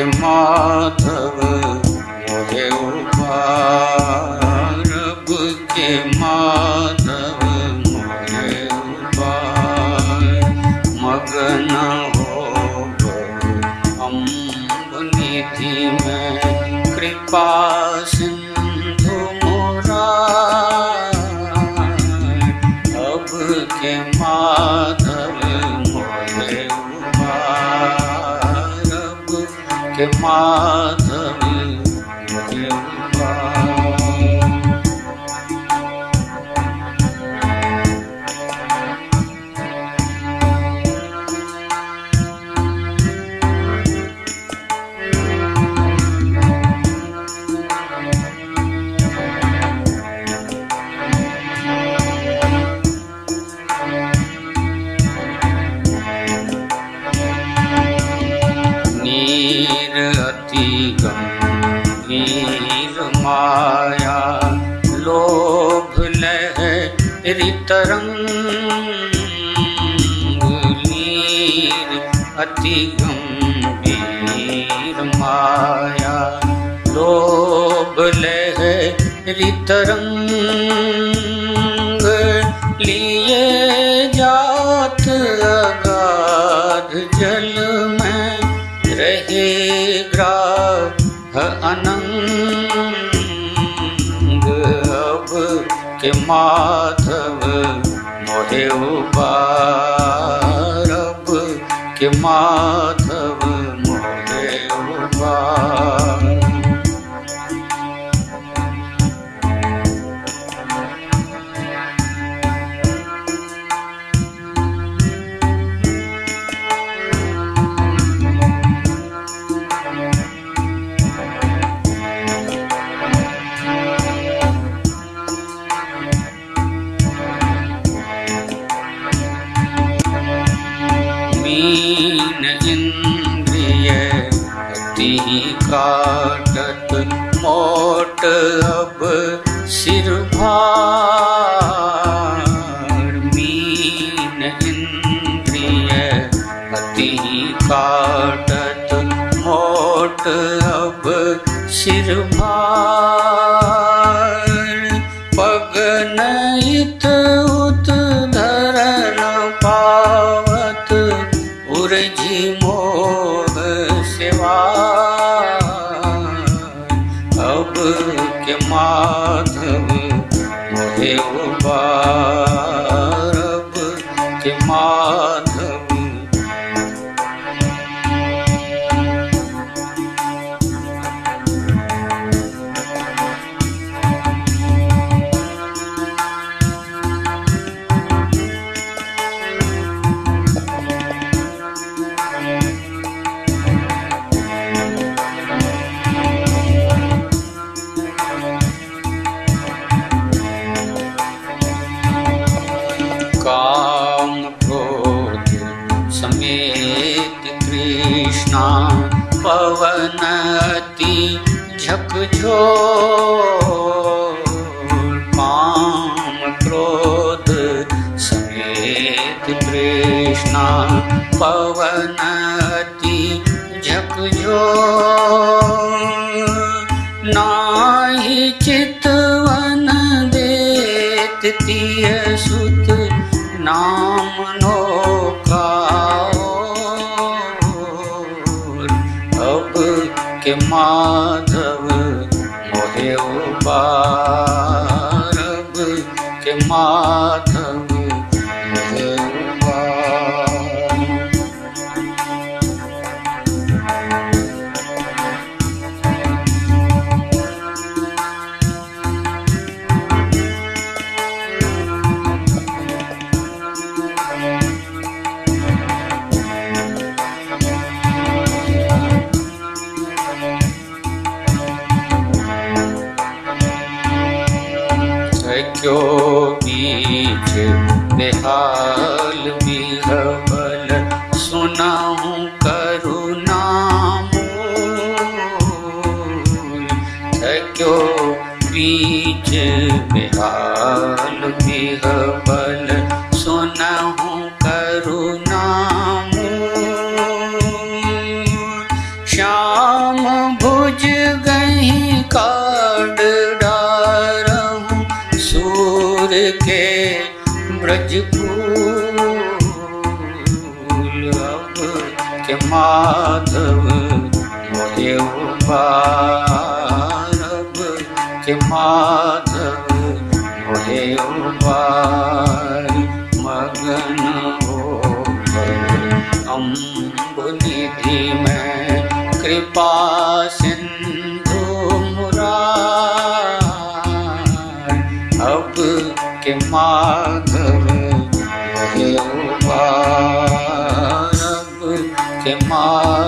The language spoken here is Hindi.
माधव, मोहे उबार। रब के माधव, मोहे उबार। मगन हो अम्ब निधि में कृपा सिंधु मोरा अब के माधव के तरंग नीर अति गंभीर माया। लोभ लहरी तरंग लिए जात अगाध जल में रहे ग्राह अनंग माधव मोहे उबार अब के माधव मोहे उबार मोट अब अव मीन इन्द्रिय अति काटत मोट अब सिरमा पगन उत धरत उर्जि मो के माधव मोहे उबार समेत कृष्णा पवनति झकझो काम क्रोध समेत कृष्णा पवनति झकझो नाहि चितवन देत तिश के माधव मोहे उबार अब के माधव क्यों बीच बेहाल बिहबल सुनाऊं करुणामूल। क्यों बीच बेहाल बिहबल सुनाऊं करुणामूल। श्याम फूल अब के माधव मोहे उबार के माधव मोहे मगन हो अम्ब निधि में कृपा सिंधु मुरार। अब के माधव मार